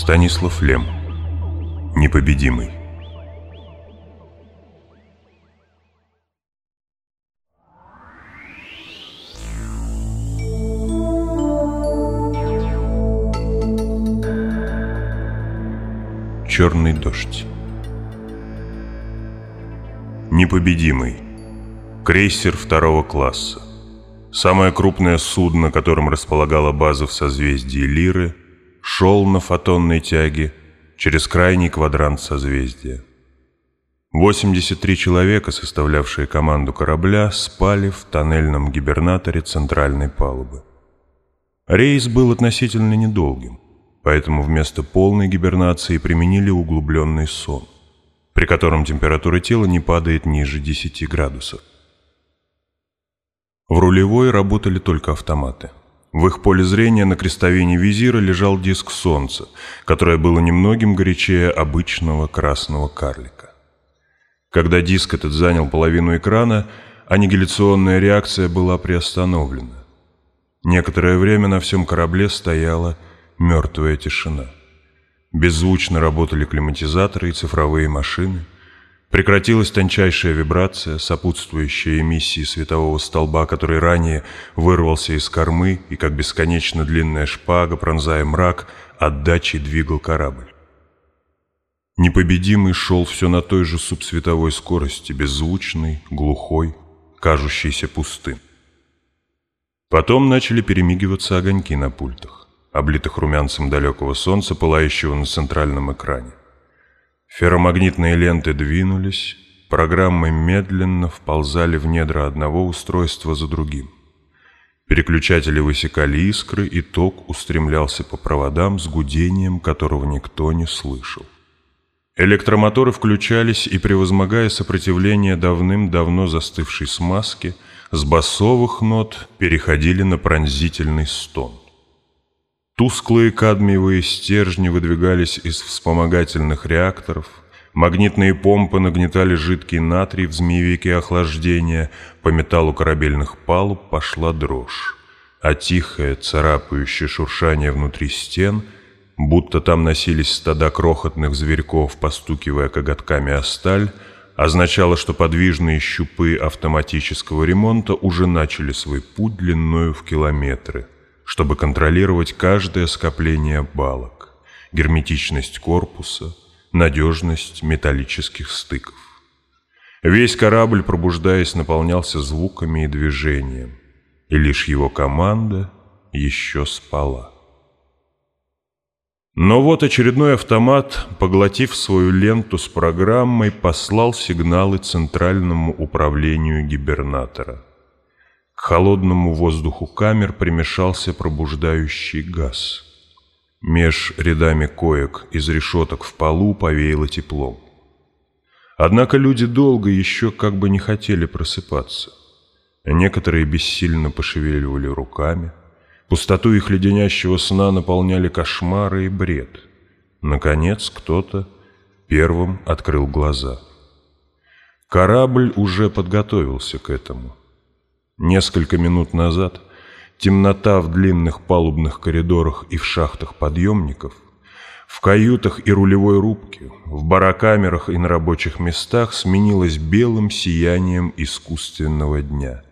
Станислав Лем. Непобедимый. Черный дождь. Непобедимый. Крейсер второго класса. Самое крупное судно, которым располагала база в созвездии Лиры, шел на фотонной тяге через крайний квадрант созвездия. 83 человека, составлявшие команду корабля, спали в тоннельном гибернаторе центральной палубы. Рейс был относительно недолгим, поэтому вместо полной гибернации применили углубленный сон, при котором температура тела не падает ниже 10 градусов. В рулевой работали только автоматы. В их поле зрения на крестовине визира лежал диск солнца, которое было немногим горячее обычного красного карлика. Когда диск этот занял половину экрана, аннигиляционная реакция была приостановлена. Некоторое время на всем корабле стояла мертвая тишина. Беззвучно работали климатизаторы и цифровые машины – Прекратилась тончайшая вибрация, сопутствующая эмиссии светового столба, который ранее вырвался из кормы и, как бесконечно длинная шпага, пронзая мрак, отдачей двигал корабль. Непобедимый шел все на той же субсветовой скорости, беззвучный, глухой, кажущийся пустым. Потом начали перемигиваться огоньки на пультах, облитых румянцем далекого солнца, пылающего на центральном экране. Ферромагнитные ленты двинулись, программы медленно вползали в недра одного устройства за другим. Переключатели высекали искры, и ток устремлялся по проводам с гудением, которого никто не слышал. Электромоторы включались и, превозмогая сопротивление давным-давно застывшей смазки, с басовых нот переходили на пронзительный стон. Тусклые кадмиевые стержни выдвигались из вспомогательных реакторов, магнитные помпы нагнетали жидкий натрий в змеевике охлаждения, по металлу корабельных палуб пошла дрожь, а тихое, царапающее шуршание внутри стен, будто там носились стада крохотных зверьков, постукивая коготками о сталь, означало, что подвижные щупы автоматического ремонта уже начали свой путь длиною в километры – чтобы контролировать каждое скопление балок, герметичность корпуса, надежность металлических стыков. Весь корабль, пробуждаясь, наполнялся звуками и движением, и лишь его команда еще спала. Но вот очередной автомат, поглотив свою ленту с программой, послал сигналы Центральному управлению гибернатора – к холодному воздуху камер примешался пробуждающий газ. Меж рядами коек из решеток в полу повеяло теплом. Однако люди долго еще как бы не хотели просыпаться. Некоторые бессильно пошевеливали руками. Пустоту их леденящего сна наполняли кошмары и бред. Наконец кто-то первым открыл глаза. Корабль уже подготовился к этому. Несколько минут назад темнота в длинных палубных коридорах и в шахтах подъемников, в каютах и рулевой рубке, в барокамерах и на рабочих местах сменилась белым сиянием искусственного дня.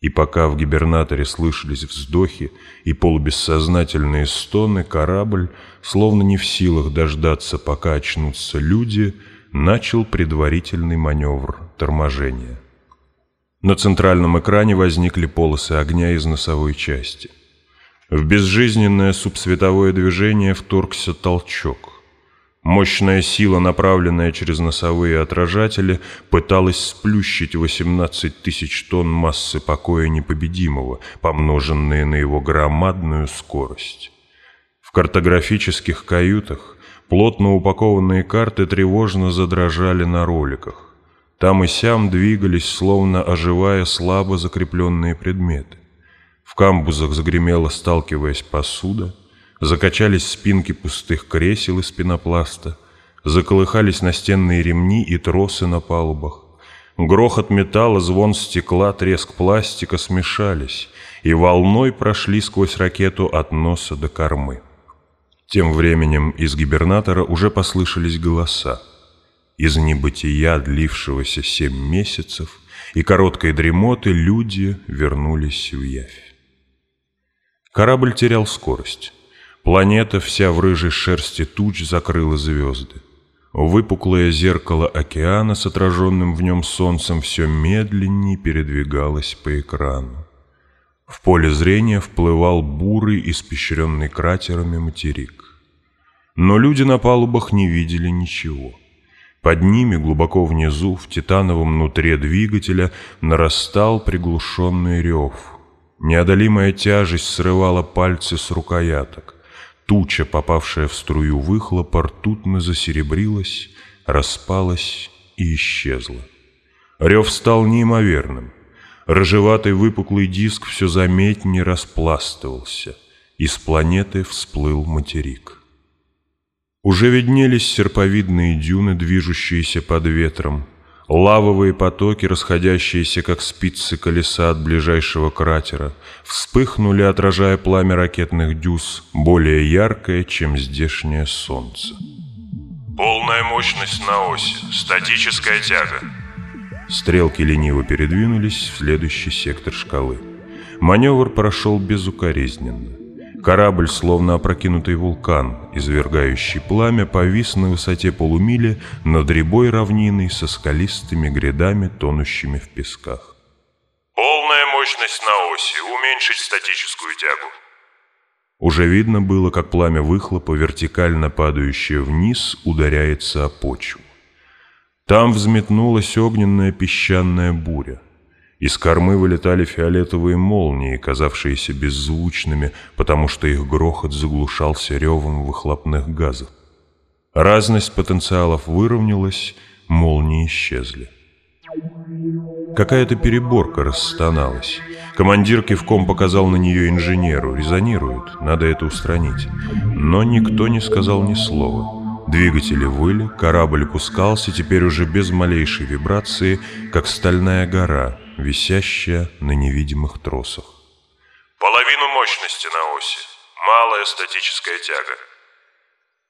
И пока в гибернаторе слышались вздохи и полубессознательные стоны, корабль, словно не в силах дождаться, пока очнутся люди, начал предварительный маневр торможения. На центральном экране возникли полосы огня из носовой части. В безжизненное субсветовое движение вторгся толчок. Мощная сила, направленная через носовые отражатели, пыталась сплющить 18 тысяч тонн массы покоя непобедимого, помноженные на его громадную скорость. В картографических каютах плотно упакованные карты тревожно задрожали на роликах. Там и сям двигались, словно оживая слабо закрепленные предметы. В камбузах загремела, сталкиваясь посуда, закачались спинки пустых кресел из пенопласта, заколыхались настенные ремни и тросы на палубах. Грохот металла, звон стекла, треск пластика смешались и волной прошли сквозь ракету от носа до кормы. Тем временем из гибернатора уже послышались голоса. Из небытия, длившегося семь месяцев, и короткой дремоты люди вернулись в явь. Корабль терял скорость. Планета вся в рыжей шерсти туч закрыла звезды. Выпуклое зеркало океана с отраженным в нем солнцем все медленнее передвигалось по экрану. В поле зрения вплывал бурый, испещренный кратерами материк. Но люди на палубах не видели ничего. Под ними, глубоко внизу, в титановом нутре двигателя, нарастал приглушенный рев. Неодолимая тяжесть срывала пальцы с рукояток. Туча, попавшая в струю выхлопа, ртутно засеребрилась, распалась и исчезла. Рев стал неимоверным. Рыжеватый выпуклый диск все заметнее распластывался. Из планеты всплыл материк. Уже виднелись серповидные дюны, движущиеся под ветром, Лавовые потоки, расходящиеся как спицы колеса от ближайшего кратера, вспыхнули, отражая пламя ракетных дюз, более яркое, чем здешнее солнце. «Полная мощность на оси, статическая тяга». Стрелки лениво передвинулись в следующий сектор шкалы. Маневр прошел безукоризненно. Корабль, словно опрокинутый вулкан, извергающий пламя, повис на высоте полумили над рябой равниной со скалистыми грядами, тонущими в песках. «Полная мощность на оси, уменьшить статическую тягу». Уже видно было, как пламя выхлопа, вертикально падающее вниз, ударяется о почву. Там взметнулась огненная песчаная буря. Из кормы вылетали фиолетовые молнии, казавшиеся беззвучными, потому что их грохот заглушался ревом выхлопных газов. Разность потенциалов выровнялась, молнии исчезли. Какая-то переборка расстоналась. Командир кивком показал на нее инженеру. Резонирует, надо это устранить. Но никто не сказал ни слова. Двигатели выли, корабль пускался, теперь уже без малейшей вибрации, как стальная гора, висящая на невидимых тросах. Половину мощности на оси. Малая статическая тяга.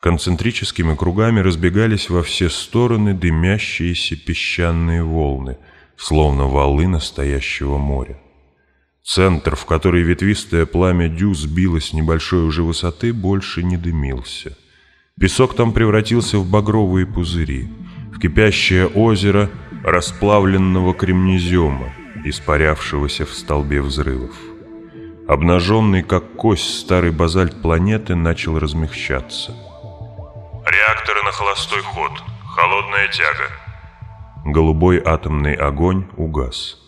Концентрическими кругами разбегались во все стороны дымящиеся песчаные волны, словно валы настоящего моря. Центр, в который ветвистое пламя дю сбилось небольшой уже высоты, больше не дымился. Песок там превратился в багровые пузыри, в кипящее озеро расплавленного кремнезема, испарявшегося в столбе взрывов. Обнаженный, как кость, старый базальт планеты начал размягчаться. Реакторы на холостой ход. Холодная тяга. Голубой атомный огонь угас.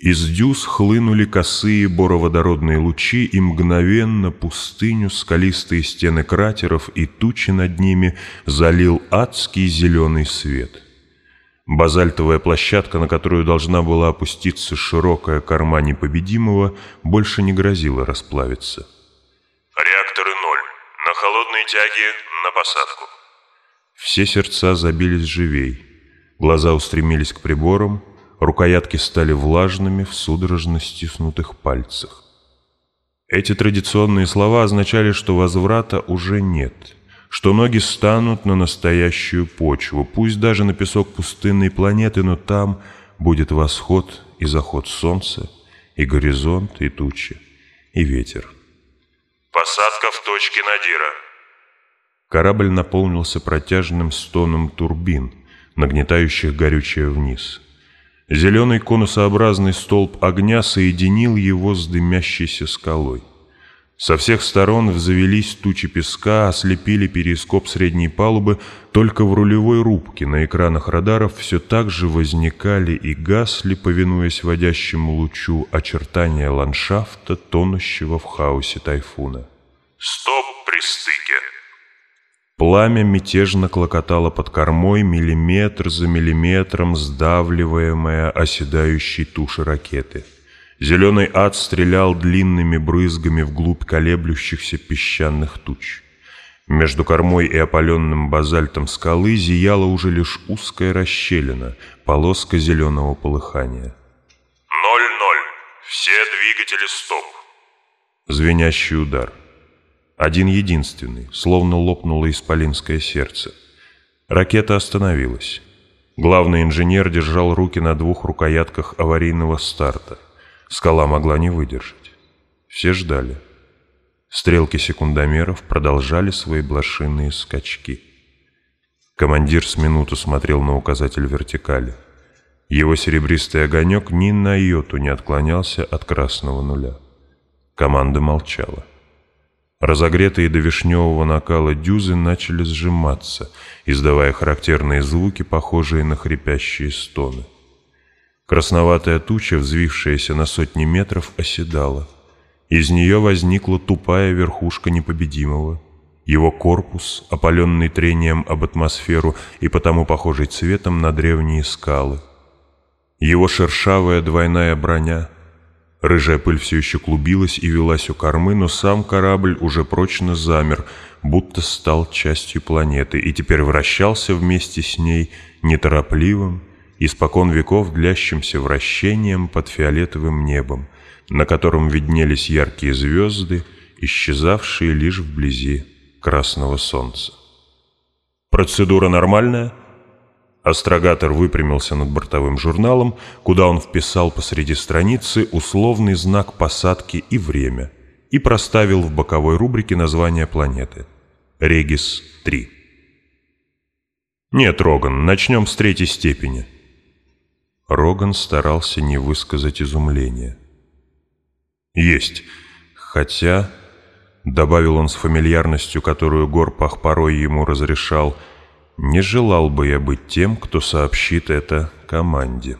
Из дюз хлынули косые бороводородные лучи, и мгновенно пустыню, скалистые стены кратеров и тучи над ними залил адский зеленый свет. Базальтовая площадка, на которую должна была опуститься широкая корма непобедимого, больше не грозила расплавиться. Реакторы ноль. На холодной тяге на посадку. Все сердца забились живей. Глаза устремились к приборам, рукоятки стали влажными в судорожно стиснутых пальцах. Эти традиционные слова означали, что возврата уже нет — что ноги станут на настоящую почву, пусть даже на песок пустынной планеты, но там будет восход и заход солнца, и горизонт, и тучи, и ветер. Посадка в точке Надира. Корабль наполнился протяжным стоном турбин, нагнетающих горючее вниз. Зеленый конусообразный столб огня соединил его с дымящейся скалой. Со всех сторон взвелись тучи песка, ослепили перископ средней палубы, только в рулевой рубке на экранах радаров все так же возникали и гасли, повинуясь водящему лучу, очертания ландшафта, тонущего в хаосе тайфуна. «Стоп при стыке!» Пламя мятежно клокотало под кормой, миллиметр за миллиметром сдавливаемая оседающей туши ракеты. Зеленый ад стрелял длинными брызгами вглубь колеблющихся песчаных туч. Между кормой и опаленным базальтом скалы зияла уже лишь узкая расщелина, полоска зеленого полыхания. «Ноль-ноль! Все двигатели стоп!» Звенящий удар. Один единственный, словно лопнуло исполинское сердце. Ракета остановилась. Главный инженер держал руки на двух рукоятках аварийного старта. Скала могла не выдержать. Все ждали. Стрелки секундомеров продолжали свои блошиные скачки. Командир с минуту смотрел на указатель вертикали. Его серебристый огонек ни на йоту не отклонялся от красного нуля. Команда молчала. Разогретые до вишневого накала дюзы начали сжиматься, издавая характерные звуки, похожие на хрипящие стоны. Красноватая туча, взвившаяся на сотни метров, оседала. Из нее возникла тупая верхушка непобедимого. Его корпус, опаленный трением об атмосферу и потому похожий цветом на древние скалы. Его шершавая двойная броня — Рыжая пыль все еще клубилась и велась у кормы, но сам корабль уже прочно замер, будто стал частью планеты, и теперь вращался вместе с ней неторопливым, испокон веков длящимся вращением под фиолетовым небом, на котором виднелись яркие звезды, исчезавшие лишь вблизи красного солнца. «Процедура нормальная?» Астрогатор выпрямился над бортовым журналом, куда он вписал посреди страницы условный знак посадки и время и проставил в боковой рубрике название планеты. Регис-3. «Нет, Роган, начнем с третьей степени». Роган старался не высказать изумления. «Есть. Хотя...» — добавил он с фамильярностью, которую Горпах порой ему разрешал — не желал бы я быть тем, кто сообщит это команде.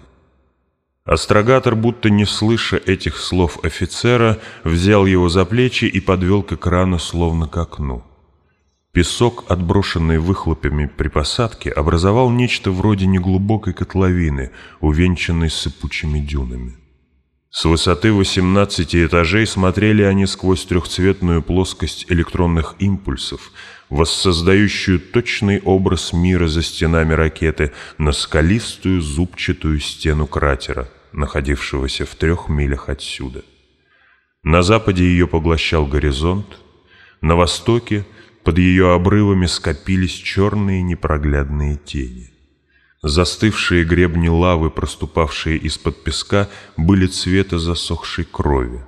Астрогатор, будто не слыша этих слов офицера, взял его за плечи и подвел к экрану, словно к окну. Песок, отброшенный выхлопами при посадке, образовал нечто вроде неглубокой котловины, увенчанной сыпучими дюнами. С высоты 18 этажей смотрели они сквозь трехцветную плоскость электронных импульсов, воссоздающую точный образ мира за стенами ракеты на скалистую зубчатую стену кратера, находившегося в трех милях отсюда. На западе ее поглощал горизонт, на востоке под ее обрывами скопились черные непроглядные тени. Застывшие гребни лавы, проступавшие из-под песка, были цвета засохшей крови.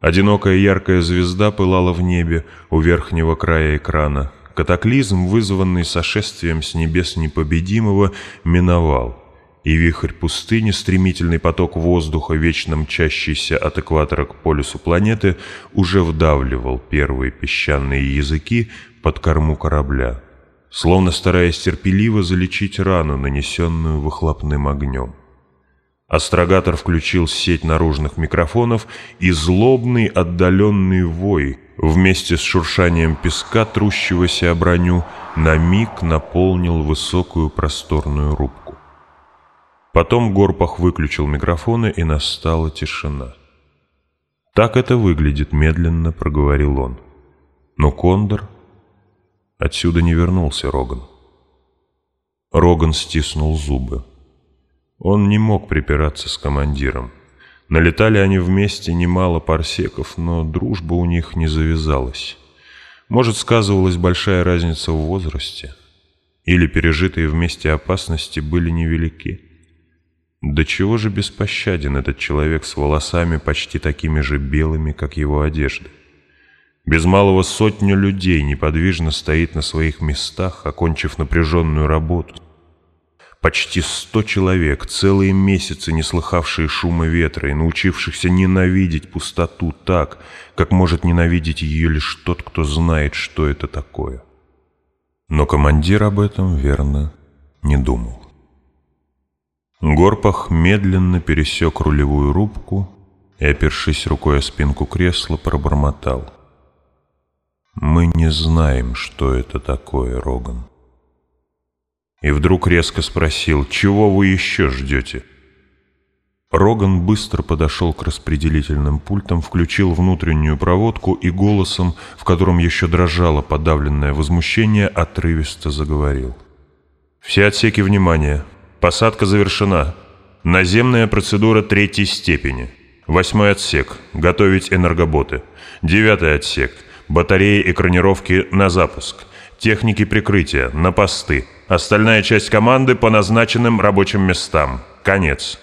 Одинокая яркая звезда пылала в небе у верхнего края экрана. Катаклизм, вызванный сошествием с небес непобедимого, миновал. И вихрь пустыни, стремительный поток воздуха, вечно мчащийся от экватора к полюсу планеты, уже вдавливал первые песчаные языки под корму корабля, словно стараясь терпеливо залечить рану, нанесенную выхлопным огнем. Астрогатор включил сеть наружных микрофонов, и злобный отдаленный вой вместе с шуршанием песка, трущегося о броню, на миг наполнил высокую просторную рубку. Потом Горпах выключил микрофоны, и настала тишина. «Так это выглядит», — медленно проговорил он. Но Кондор... Отсюда не вернулся Роган. Роган стиснул зубы. Он не мог припираться с командиром. Налетали они вместе немало парсеков, но дружба у них не завязалась. Может, сказывалась большая разница в возрасте, или пережитые вместе опасности были невелики. До чего же беспощаден этот человек с волосами почти такими же белыми, как его одежда? Без малого сотню людей неподвижно стоит на своих местах, окончив напряженную работу, Почти сто человек, целые месяцы не слыхавшие шума ветра и научившихся ненавидеть пустоту так, как может ненавидеть ее лишь тот, кто знает, что это такое. Но командир об этом, верно, не думал. Горпах медленно пересек рулевую рубку и, опершись рукой о спинку кресла, пробормотал. «Мы не знаем, что это такое, Роган» и вдруг резко спросил, «Чего вы еще ждете?» Роган быстро подошел к распределительным пультам, включил внутреннюю проводку и голосом, в котором еще дрожало подавленное возмущение, отрывисто заговорил. «Все отсеки внимания. Посадка завершена. Наземная процедура третьей степени. Восьмой отсек. Готовить энергоботы. Девятый отсек. Батареи экранировки на запуск. Техники прикрытия на посты. Остальная часть команды по назначенным рабочим местам. Конец.